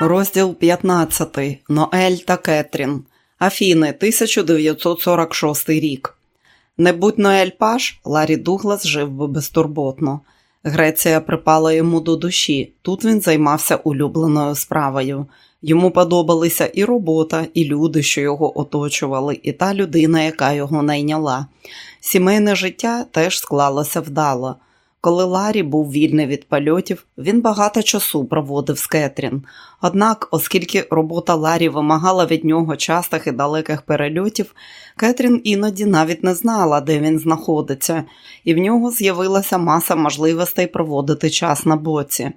Розділ 15. Ноель та Кетрін. Афіни, 1946 рік. Не будь Ноель Паш, Ларі Дуглас жив би безтурботно. Греція припала йому до душі. Тут він займався улюбленою справою. Йому подобалися і робота, і люди, що його оточували, і та людина, яка його найняла. Сімейне життя теж склалося вдало. Коли Ларі був вільний від польотів, він багато часу проводив з Кетрін. Однак, оскільки робота Ларі вимагала від нього частих і далеких перельотів, Кетрін іноді навіть не знала, де він знаходиться, і в нього з'явилася маса можливостей проводити час на боці.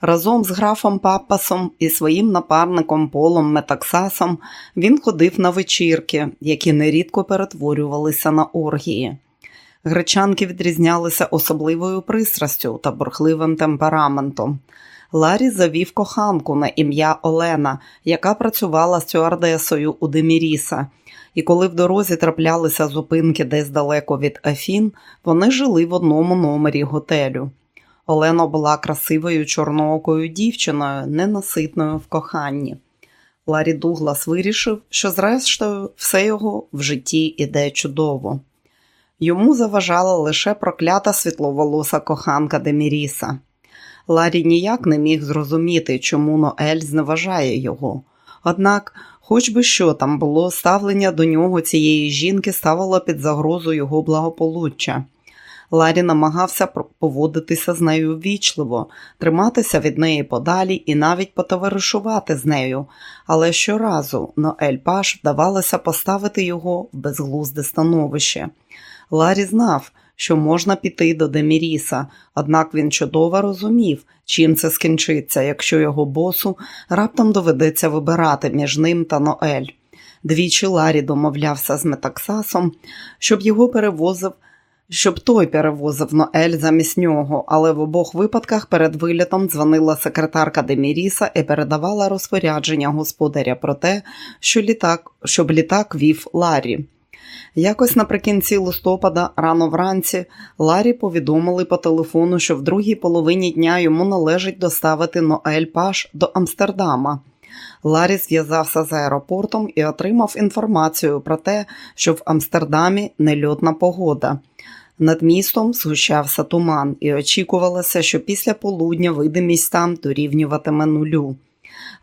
Разом з графом Паппасом і своїм напарником Полом Метаксасом він ходив на вечірки, які нерідко перетворювалися на оргії. Гречанки відрізнялися особливою пристрастю та бурхливим темпераментом. Ларі завів коханку на ім'я Олена, яка працювала стюардесою у Деміріса, і коли в дорозі траплялися зупинки десь далеко від Афін, вони жили в одному номері готелю. Олена була красивою чорноокою дівчиною, ненаситною в коханні. Ларі Дуглас вирішив, що, зрештою, все його в житті іде чудово. Йому заважала лише проклята світловолоса коханка Деміріса. Ларі ніяк не міг зрозуміти, чому Ноель зневажає його. Однак, хоч би що там було, ставлення до нього цієї жінки ставило під загрозу його благополуччя. Ларі намагався поводитися з нею ввічливо, триматися від неї подалі і навіть потоваришувати з нею, але щоразу Ноель Паш вдавалося поставити його в безглузде становище. Ларі знав, що можна піти до Деміріса, однак він чудово розумів, чим це скінчиться, якщо його босу раптом доведеться вибирати між ним та Ноель. Двічі Ларі домовлявся з Метаксасом, щоб його перевозив, щоб той перевозив Ноель замість нього, але в обох випадках перед вилітом дзвонила секретарка Деміріса і передавала розпорядження господаря про те, що літак, щоб літак вів Ларі. Якось наприкінці листопада, рано вранці, Ларі повідомили по телефону, що в другій половині дня йому належить доставити Ноель Паш до Амстердама. Ларі зв'язався з аеропортом і отримав інформацію про те, що в Амстердамі нельотна погода. Над містом згущався туман, і очікувалося, що після полудня видимість там дорівнюватиме нулю.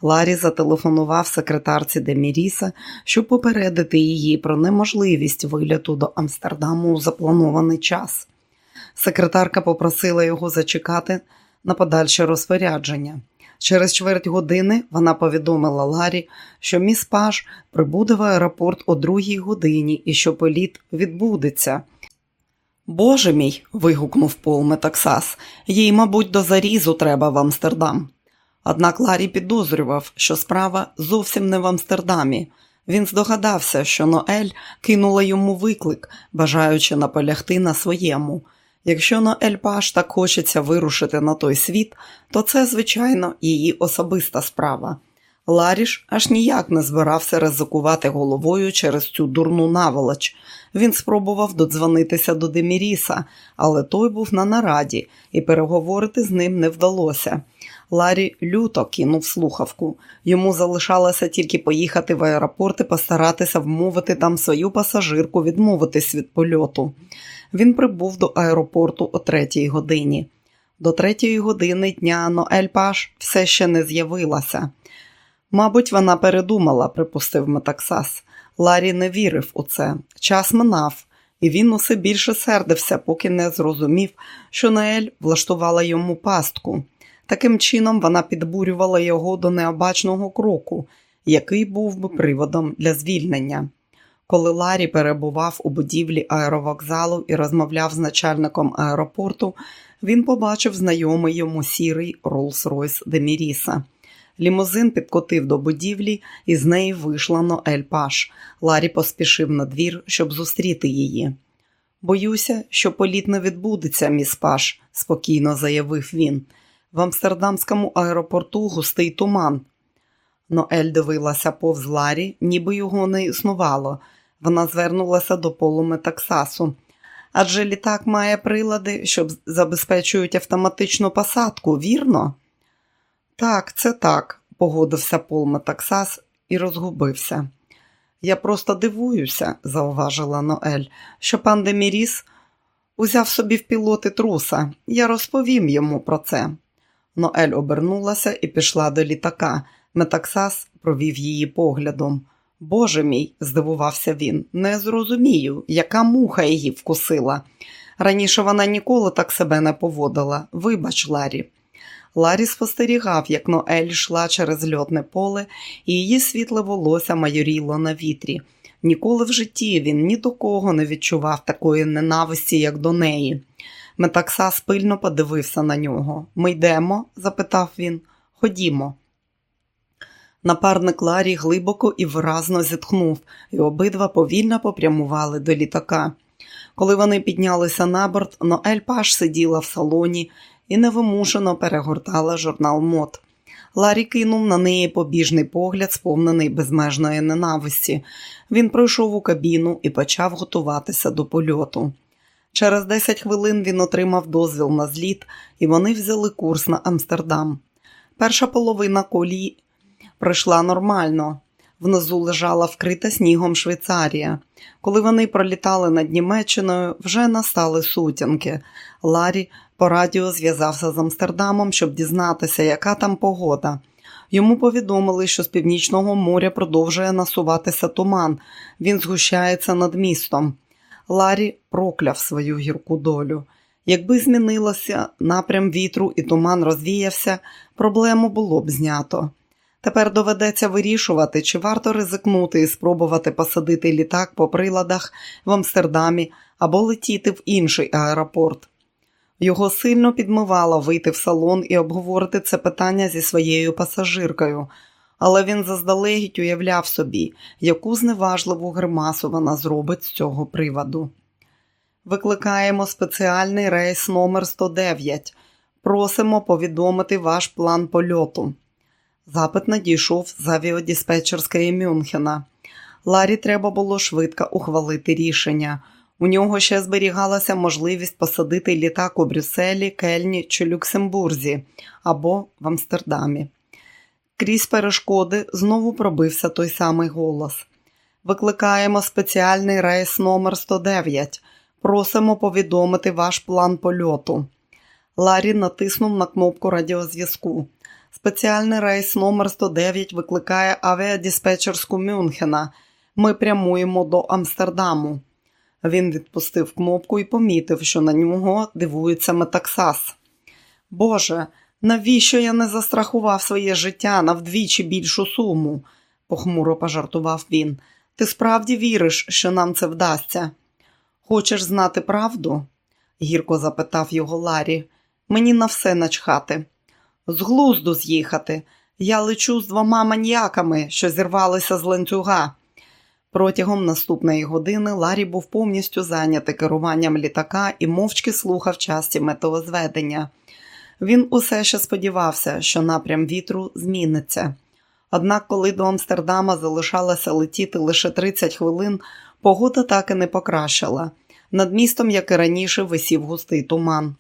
Ларі зателефонував секретарці Деміріса, щоб попередити її про неможливість виліту до Амстердаму у запланований час. Секретарка попросила його зачекати на подальше розпорядження. Через чверть години вона повідомила Ларі, що міс Паш прибуде в аеропорт о другій годині і що політ відбудеться. Боже мій. вигукнув Пол Метаксас, їй, мабуть, до зарізу треба в Амстердам. Однак Ларі підозрював, що справа зовсім не в Амстердамі. Він здогадався, що Ноель кинула йому виклик, бажаючи наполягти на своєму. Якщо Ноель Паш так хочеться вирушити на той світ, то це, звичайно, її особиста справа. Ларіш аж ніяк не збирався ризикувати головою через цю дурну наволоч. Він спробував додзвонитися до Деміріса, але той був на нараді, і переговорити з ним не вдалося. Ларі люто кинув слухавку. Йому залишалося тільки поїхати в аеропорт і постаратися вмовити там свою пасажирку відмовитись від польоту. Він прибув до аеропорту о третій годині. До третьої години дня Ноель Паш все ще не з'явилася. Мабуть, вона передумала, припустив Метаксас. Ларі не вірив у це. Час минав, і він усе більше сердився, поки не зрозумів, що Ноель влаштувала йому пастку. Таким чином вона підбурювала його до необачного кроку, який був би приводом для звільнення. Коли Ларі перебував у будівлі аеровокзалу і розмовляв з начальником аеропорту, він побачив знайомий йому сірий Роллс-Ройс Деміріса. Лімузин підкотив до будівлі, і з неї вийшла Ноель Паш. Ларі поспішив на двір, щоб зустріти її. Боюся, що політ не відбудеться, міс Паш, спокійно заявив він. В Амстердамському аеропорту густий туман. Ноель дивилася повз Ларі, ніби його не існувало. Вона звернулася до полу Метаксасу. Адже літак має прилади, що забезпечують автоматичну посадку, вірно? Так, це так, погодився Пол Метаксас і розгубився. Я просто дивуюся, зауважила Ноель, що пан Деміріс узяв собі в пілоти труса. Я розповім йому про це. Ноель обернулася і пішла до літака. Метаксас провів її поглядом. Боже мій, здивувався він, не зрозумію, яка муха її вкусила. Раніше вона ніколи так себе не поводила. Вибач, Ларі. Ларі спостерігав, як Ноель йшла через льотне поле, і її світле волосся майоріло на вітрі. Ніколи в житті він ні до кого не відчував такої ненависті, як до неї. Метакса спильно подивився на нього. Ми йдемо? запитав він. Ходімо. Напарник Ларі глибоко і виразно зітхнув, і обидва повільно попрямували до літака. Коли вони піднялися на борт, Ноель Паш сиділа в салоні і невимушено перегортала журнал мод. Ларі кинув на неї побіжний погляд, сповнений безмежної ненависті. Він пройшов у кабіну і почав готуватися до польоту. Через 10 хвилин він отримав дозвіл на зліт, і вони взяли курс на Амстердам. Перша половина колії пройшла нормально. Внизу лежала вкрита снігом Швейцарія. Коли вони пролітали над Німеччиною, вже настали сутінки. Ларі по радіо зв'язався з Амстердамом, щоб дізнатися, яка там погода. Йому повідомили, що з північного моря продовжує насуватися туман, він згущається над містом. Ларі прокляв свою гірку долю. Якби змінилося напрям вітру і туман розвіявся, проблему було б знято. Тепер доведеться вирішувати, чи варто ризикнути і спробувати посадити літак по приладах в Амстердамі або летіти в інший аеропорт. Його сильно підмивало вийти в салон і обговорити це питання зі своєю пасажиркою, але він заздалегідь уявляв собі, яку зневажливу гримасу вона зробить з цього приводу. Викликаємо спеціальний рейс номер 109 Просимо повідомити ваш план польоту. Запит надійшов з авіодиспетчерської Мюнхена. Ларі треба було швидко ухвалити рішення. У нього ще зберігалася можливість посадити літак у Брюсселі, Кельні чи Люксембурзі або в Амстердамі. Крізь перешкоди знову пробився той самий голос. Викликаємо спеціальний рейс номер 109 Просимо повідомити ваш план польоту. Ларі натиснув на кнопку радіозв'язку. Спеціальний рейс номер 109 викликає авіадиспетчерську Мюнхена. Ми прямуємо до Амстердаму. Він відпустив кнопку і помітив, що на нього дивується Метаксас. Боже, навіщо я не застрахував своє життя на вдвічі більшу суму? похмуро пожартував він. Ти справді віриш, що нам це вдасться? Хочеш знати правду? гірко запитав його Ларі. Мені на все начхати. З глузду з'їхати. Я лечу з двома маньяками, що зірвалися з ланцюга. Протягом наступної години Ларі був повністю зайнятий керуванням літака і мовчки слухав часті метеозведення. Він усе ще сподівався, що напрям вітру зміниться. Однак, коли до Амстердама залишалося летіти лише 30 хвилин, погода так і не покращила. Над містом, як і раніше, висів густий туман.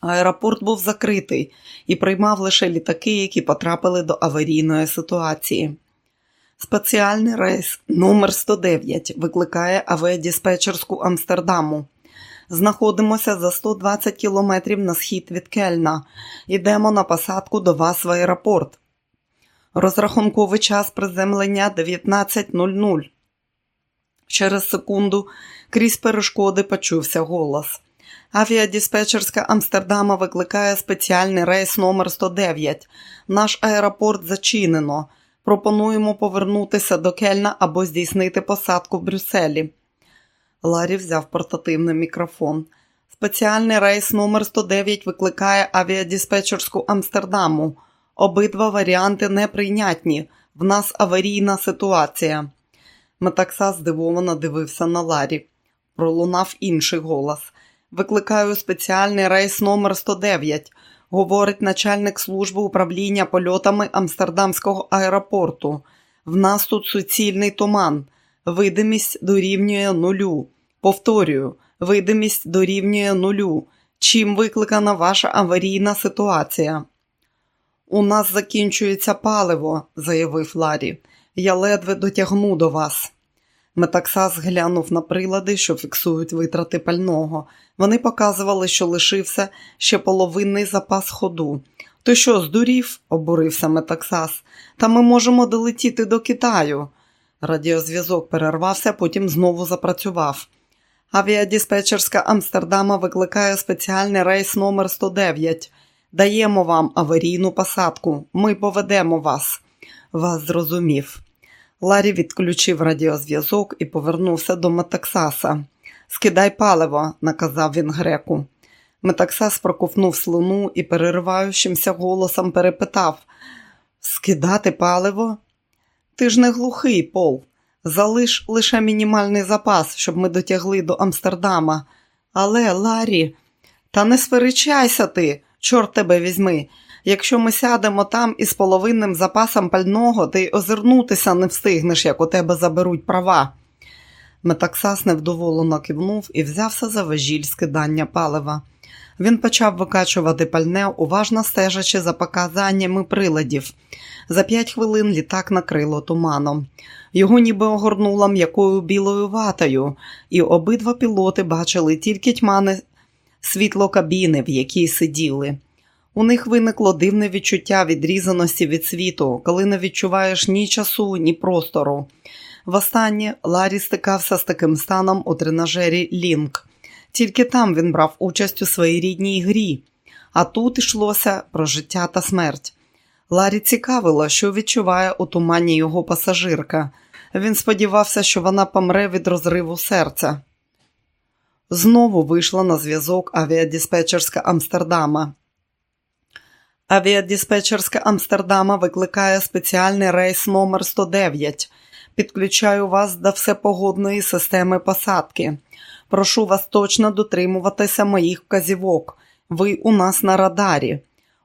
Аеропорт був закритий і приймав лише літаки, які потрапили до аварійної ситуації. Спеціальний рейс номер 109 викликає авіадиспетчерську Амстердаму. Знаходимося за 120 кілометрів на схід від Кельна. Йдемо на посадку до вас в аеропорт. Розрахунковий час приземлення 19.00. Через секунду крізь перешкоди почувся голос. Авіадиспетчерська Амстердама викликає спеціальний рейс номер 109 Наш аеропорт зачинено. Пропонуємо повернутися до Кельна або здійснити посадку в Брюсселі. Ларі взяв портативний мікрофон. Спеціальний рейс номер 109 викликає авіадиспетчерську Амстердаму. Обидва варіанти неприйнятні. В нас аварійна ситуація. Метакса здивовано дивився на Ларі. Пролунав інший голос. Викликаю спеціальний рейс номер 109 говорить начальник служби управління польотами Амстердамського аеропорту. В нас тут суцільний туман. Видимість дорівнює нулю. Повторюю, видимість дорівнює нулю. Чим викликана ваша аварійна ситуація? У нас закінчується паливо, заявив Ларі. Я ледве дотягну до вас. Метаксас глянув на прилади, що фіксують витрати пального. Вони показували, що лишився ще половинний запас ходу. Ти що, здурів? обурився Метаксас. Та ми можемо долетіти до Китаю. Радіозв'язок перервався, потім знову запрацював. Авіадиспетчерська Амстердама викликає спеціальний рейс номер 109 Даємо вам аварійну посадку. Ми поведемо вас. Вас зрозумів. Ларі відключив радіозв'язок і повернувся до Метаксаса. Скидай паливо, наказав він греку. Метаксас проковнув слину і перериваючимся голосом перепитав Скидати паливо? Ти ж не глухий, Пол. Залиш лише мінімальний запас, щоб ми дотягли до Амстердама. Але, Ларі, та не сперечайся ти, чорт тебе візьми. Якщо ми сядемо там із половинним запасом пального, ти озирнутися не встигнеш, як у тебе заберуть права. Метаксас невдоволено кивнув і взявся за важіль скидання палива. Він почав викачувати пальне, уважно стежачи за показаннями приладів. За п'ять хвилин літак накрило туманом. Його ніби огорнуло м'якою білою ватою, і обидва пілоти бачили тільки тьмане світло кабіни, в якій сиділи. У них виникло дивне відчуття відрізаності від світу, коли не відчуваєш ні часу, ні простору. Востаннє Ларі стикався з таким станом у тренажері Лінк. Тільки там він брав участь у своїй рідній грі, а тут йшлося про життя та смерть. Ларі цікавило, що відчуває у тумані його пасажирка. Він сподівався, що вона помре від розриву серця. Знову вийшла на зв'язок авіадиспетчерська Амстердама. Авіадиспетчерська Амстердама викликає спеціальний рейс номер 109 Підключаю вас до всепогодної системи посадки. Прошу вас точно дотримуватися моїх вказівок. Ви у нас на радарі.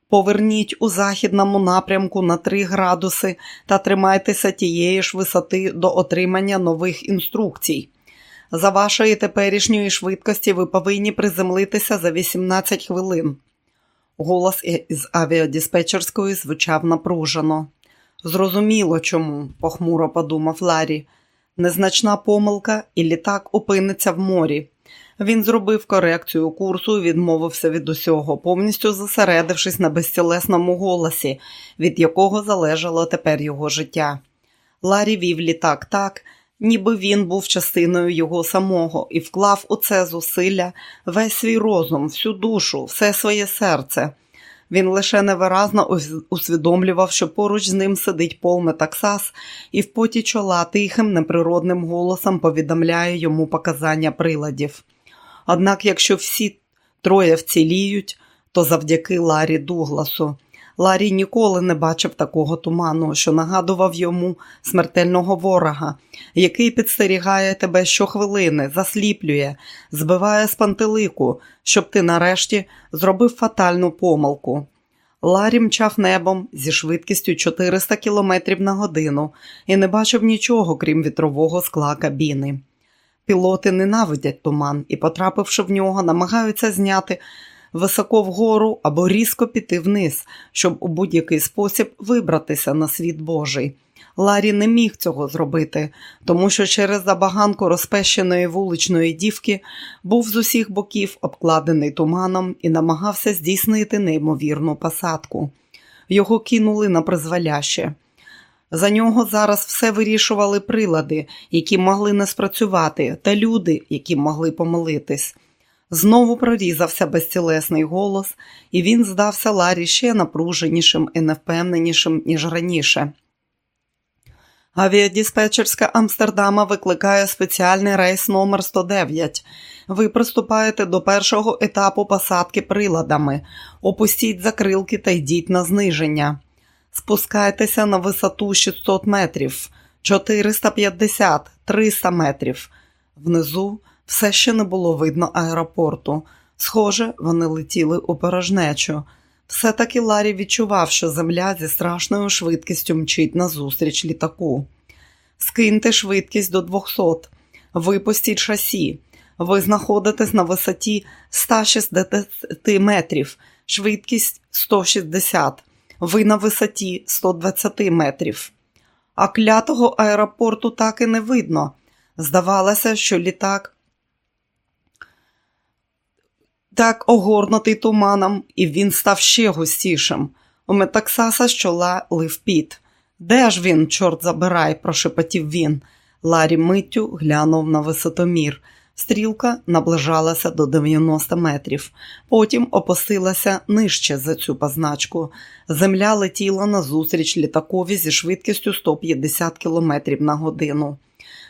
Поверніть у західному напрямку на 3 градуси та тримайтеся тієї ж висоти до отримання нових інструкцій. За вашої теперішньої швидкості ви повинні приземлитися за 18 хвилин. Голос із авіадиспетчерської звучав напружено. Зрозуміло чому, похмуро подумав Ларі. Незначна помилка, і літак опиниться в морі. Він зробив корекцію курсу і відмовився від усього, повністю зосередившись на безцілесному голосі, від якого залежало тепер його життя. Ларі вів літак так, ніби він був частиною його самого і вклав у це зусилля весь свій розум, всю душу, все своє серце. Він лише невиразно усвідомлював, що поруч з ним сидить Пол Метаксас і в поті чола тихим, неприродним голосом повідомляє йому показання приладів. Однак, якщо всі троє вціліють, то завдяки Ларі Дугласу. Ларі ніколи не бачив такого туману, що нагадував йому смертельного ворога, який підстерігає тебе щохвилини, засліплює, збиває з пантелику, щоб ти нарешті зробив фатальну помилку. Ларі мчав небом зі швидкістю 400 км на годину і не бачив нічого, крім вітрового скла кабіни. Пілоти ненавидять туман і, потрапивши в нього, намагаються зняти високо вгору або різко піти вниз, щоб у будь-який спосіб вибратися на світ Божий. Ларі не міг цього зробити, тому що через забаганку розпещеної вуличної дівки був з усіх боків обкладений туманом і намагався здійснити неймовірну посадку. Його кинули на призволяще. За нього зараз все вирішували прилади, які могли не спрацювати, та люди, які могли помилитись. Знову прорізався безцілесний голос, і він здався Ларі ще напруженішим і невпевненішим, ніж раніше. Авіадиспетчерська Амстердама викликає спеціальний рейс номер 109 Ви приступаєте до першого етапу посадки приладами. Опустіть закрилки та йдіть на зниження. Спускайтеся на висоту 600 метрів, 450, 300 метрів. Внизу все ще не було видно аеропорту. Схоже, вони летіли у порожнечу. Все-таки Ларі відчував, що земля зі страшною швидкістю мчить назустріч літаку. Скиньте швидкість до 200, випустіть шасі. Ви знаходитесь на висоті 160 метрів, швидкість 160. ви на висоті 120 метрів. А клятого аеропорту так і не видно. Здавалося, що літак так огорнутий туманом, і він став ще густішим. У Метаксаса з чола лив піт. Де ж він, чорт забирай, прошепотів він. Ларі миттю глянув на висотомір. Стрілка наближалася до 90 метрів, потім опустилася нижче за цю позначку. Земля летіла назустріч літакові зі швидкістю 150 км на годину.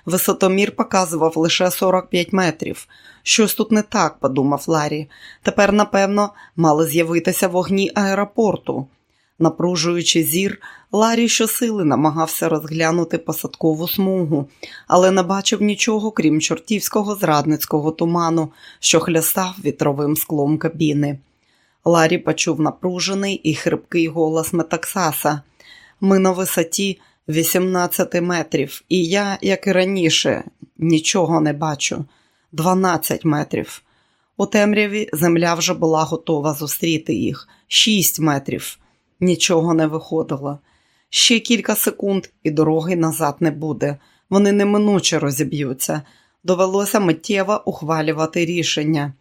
Висотомір показував лише 45 метрів. Щось тут не так, подумав Ларі. Тепер, напевно, мали з'явитися вогні аеропорту. Напружуючи зір, Ларі щосили намагався розглянути посадкову смугу, але не бачив нічого, крім чортівського зрадницького туману, що хлястав вітровим склом кабіни. Ларі почув напружений і хрипкий голос Метаксаса. Ми на висоті 18 метрів, і я, як і раніше, нічого не бачу. 12 метрів. У темряві земля вже була готова зустріти їх. 6 метрів. Нічого не виходило. Ще кілька секунд, і дороги назад не буде. Вони неминуче розіб'ються. Довелося миттєво ухвалювати рішення.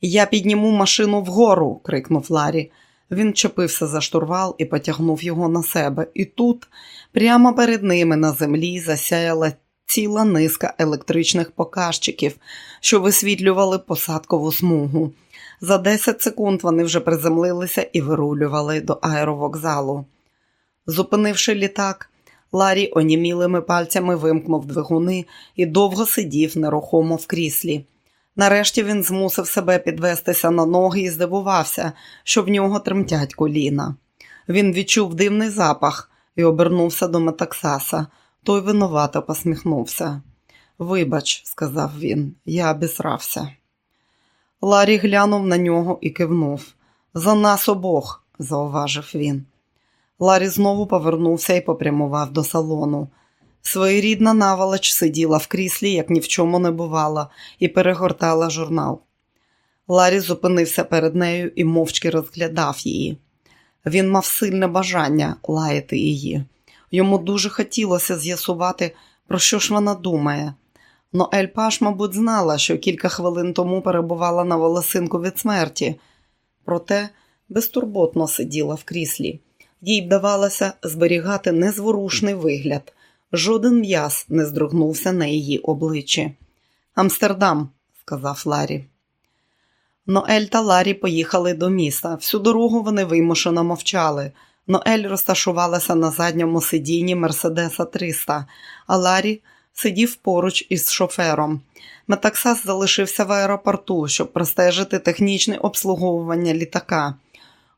Я підніму машину вгору, крикнув Ларі. Він чепився за штурвал і потягнув його на себе. І тут, прямо перед ними на землі, засяяла ціла низка електричних показчиків, що висвітлювали посадкову смугу. За 10 секунд вони вже приземлилися і вирулювали до аеровокзалу. Зупинивши літак, Ларі онімілими пальцями вимкнув двигуни і довго сидів нерухомо в кріслі. Нарешті він змусив себе підвестися на ноги і здивувався, що в нього тремтять коліна. Він відчув дивний запах і обернувся до Метаксаса. Той винувато посміхнувся. Вибач, сказав він, я обісрався. Ларі глянув на нього і кивнув. За нас обох, зауважив він. Ларі знову повернувся і попрямував до салону. Своєрідна наволоч сиділа в кріслі, як ні в чому не бувала, і перегортала журнал. Ларі зупинився перед нею і мовчки розглядав її. Він мав сильне бажання лаяти її. Йому дуже хотілося з'ясувати, про що ж вона думає. Ноель Паж, мабуть, знала, що кілька хвилин тому перебувала на волосинку від смерті, проте безтурботно сиділа в кріслі. Їй вдавалося зберігати незворушний вигляд. Жоден м'яз не здрогнувся на її обличчі. Амстердам, сказав Ларі. Ноель та Ларі поїхали до міста. Всю дорогу вони вимушено мовчали. Ноель розташувалася на задньому сидінні Мерседеса 300, а Ларі сидів поруч із шофером. Метаксас залишився в аеропорту, щоб простежити технічне обслуговування літака.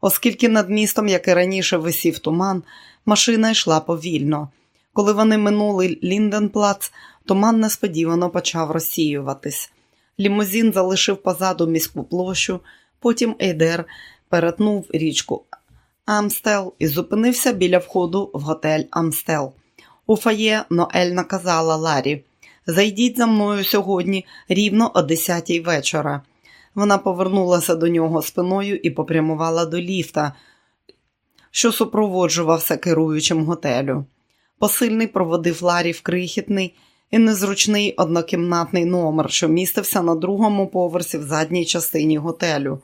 Оскільки над містом, як і раніше, висів туман, машина йшла повільно. Коли вони минули Лінденплац, туман несподівано почав розсіюватись. Лімузін залишив позаду міську площу, потім Ейдер перетнув річку Амстел і зупинився біля входу в готель Амстел. У фає Ноель наказала Ларі Зайдіть за мною сьогодні рівно о 10 вечора. Вона повернулася до нього спиною і попрямувала до ліфта, що супроводжувався керуючим готелю. Посильний проводив Ларі в крихітний і незручний однокімнатний номер, що містився на другому поверсі в задній частині готелю.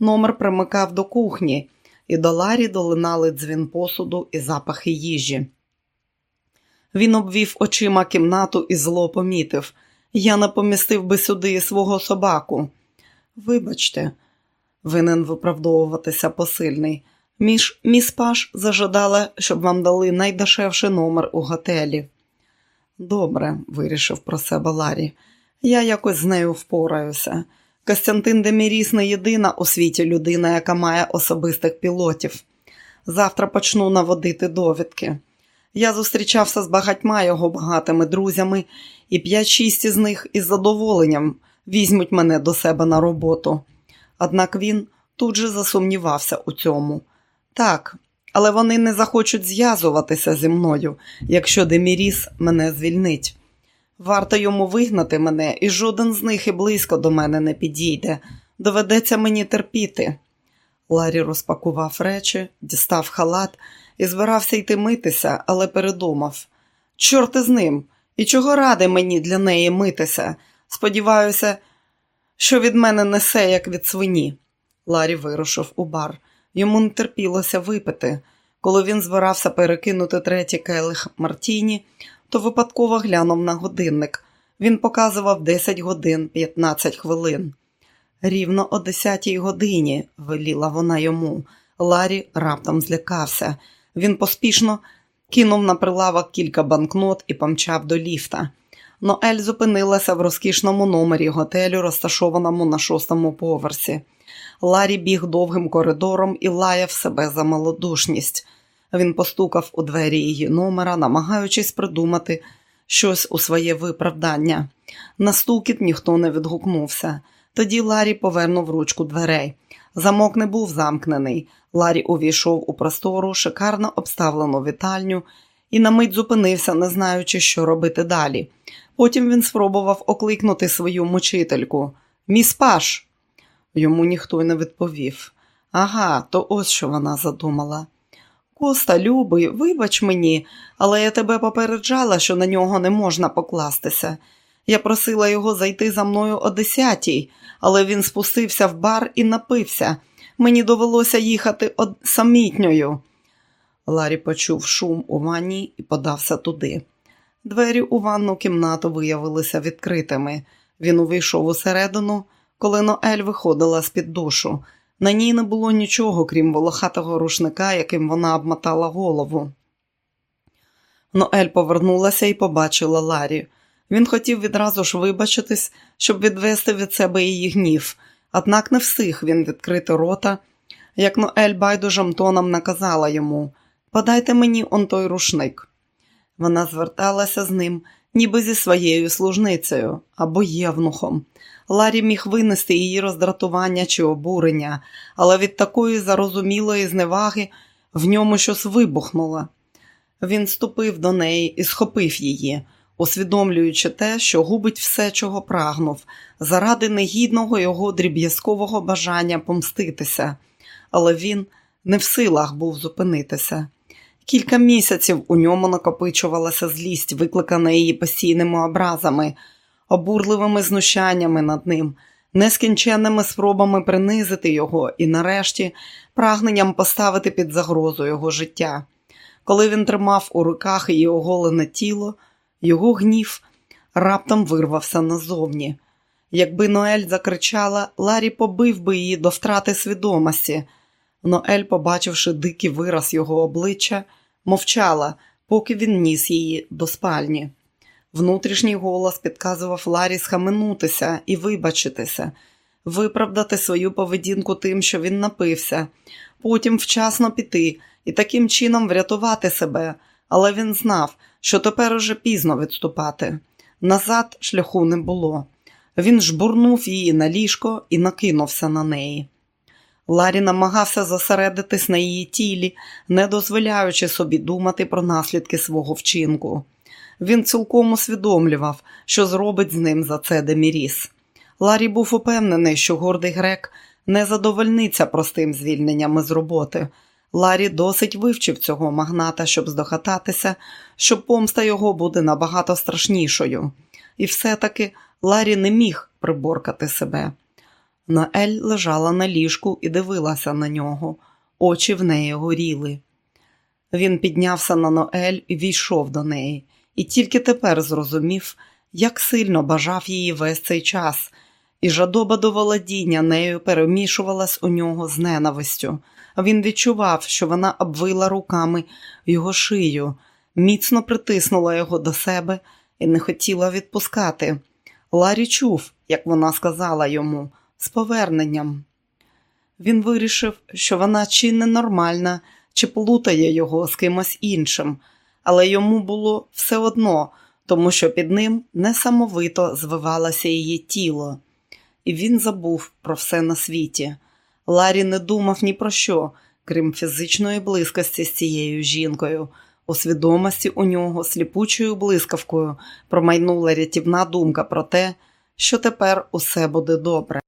Номер примикав до кухні, і до Ларі долинали дзвін посуду і запахи їжі. Він обвів очима кімнату і зло помітив я не помістив би сюди свого собаку. Вибачте, винен виправдовуватися посильний. Між міс Паш зажадала, щоб вам дали найдешевший номер у готелі. Добре, вирішив про себе Ларі. Я якось з нею впораюся. Костянтин Деміріс не єдина у світі людина, яка має особистих пілотів. Завтра почну наводити довідки. Я зустрічався з багатьма його багатими друзями, і п'ять-шість із них із задоволенням візьмуть мене до себе на роботу. Однак він тут же засумнівався у цьому. Так, але вони не захочуть зв'язуватися зі мною, якщо Деміріс мене звільнить. Варто йому вигнати мене, і жоден з них і близько до мене не підійде. Доведеться мені терпіти. Ларі розпакував речі, дістав халат і збирався йти митися, але передумав. Чорти з ним, і чого ради мені для неї митися? Сподіваюся, що від мене несе, як від свині. Ларі вирушив у бар. Йому не терпілося випити. Коли він збирався перекинути третій келих Мартіні, то випадково глянув на годинник. Він показував 10 годин 15 хвилин. Рівно о 10 годині, веліла вона йому. Ларі раптом злякався. Він поспішно кинув на прилавок кілька банкнот і помчав до ліфта. Ноель зупинилася в розкішному номері готелю, розташованому на шостому поверсі. Ларі біг довгим коридором і лаяв себе за малодушність. Він постукав у двері її номера, намагаючись придумати щось у своє виправдання. На стукіт ніхто не відгукнувся. Тоді Ларі повернув ручку дверей. Замок не був замкнений. Ларі увійшов у простору, шикарно обставлену вітальню і на мить зупинився, не знаючи, що робити далі. Потім він спробував окликнути свою мучительку. Міс Паш. Йому ніхто не відповів. Ага, то ось що вона задумала. Коста, любий, вибач мені, але я тебе попереджала, що на нього не можна покластися. Я просила його зайти за мною о десятій, але він спустився в бар і напився. Мені довелося їхати од... самітньою. Ларі почув шум у ванні і подався туди. Двері у ванну кімнату виявилися відкритими. Він увійшов усередину, коли Ноель виходила з-під душу. На ній не було нічого, крім волохатого рушника, яким вона обмотала голову. Ноель повернулася і побачила Ларі. Він хотів відразу ж вибачитись, щоб відвести від себе її гнів, однак не встиг він відкрити рота, як Ноель байдужим тоном наказала йому Подайте мені он той рушник. Вона зверталася з ним, ніби зі своєю служницею або євнухом. Ларі міг винести її роздратування чи обурення, але від такої зарозумілої зневаги в ньому щось вибухнуло. Він ступив до неї і схопив її, усвідомлюючи те, що губить все, чого прагнув, заради негідного його дріб'язкового бажання помститися, але він не в силах був зупинитися. Кілька місяців у ньому накопичувалася злість, викликана її постійними образами, обурливими знущаннями над ним, нескінченними спробами принизити його і, нарешті, прагненням поставити під загрозу його життя. Коли він тримав у руках її оголене тіло, його гнів раптом вирвався назовні. Якби Ноель закричала, Ларі побив би її до втрати свідомості. Ноель, побачивши дикий вираз його обличчя, мовчала, поки він ніс її до спальні. Внутрішній голос підказував Ларі схаменутися і вибачитися, виправдати свою поведінку тим, що він напився, потім вчасно піти і таким чином врятувати себе, але він знав, що тепер уже пізно відступати. Назад шляху не було. Він жбурнув її на ліжко і накинувся на неї. Ларі намагався зосередитись на її тілі, не дозволяючи собі думати про наслідки свого вчинку. Він цілком усвідомлював, що зробить з ним за це Деміріс. Ларі був упевнений, що гордий грек не задовольниться простим звільненням із роботи. Ларі досить вивчив цього магната, щоб здогадатися, що помста його буде набагато страшнішою. І все-таки Ларі не міг приборкати себе. Наель лежала на ліжку і дивилася на нього, очі в неї горіли. Він піднявся на Ноель і війшов до неї, і тільки тепер зрозумів, як сильно бажав її весь цей час, і жадоба до володіння нею перемішувалась у нього з ненавистю. Він відчував, що вона обвила руками його шию, міцно притиснула його до себе і не хотіла відпускати. Ларі чув, як вона сказала йому з поверненням. Він вирішив, що вона чи ненормальна, чи плутає його з кимось іншим, але йому було все одно, тому що під ним несамовито звивалося її тіло, і він забув про все на світі. Ларі не думав ні про що, крім фізичної близькості з цією жінкою. У свідомості у нього сліпучою блискавкою промайнула рятівна думка про те, що тепер усе буде добре.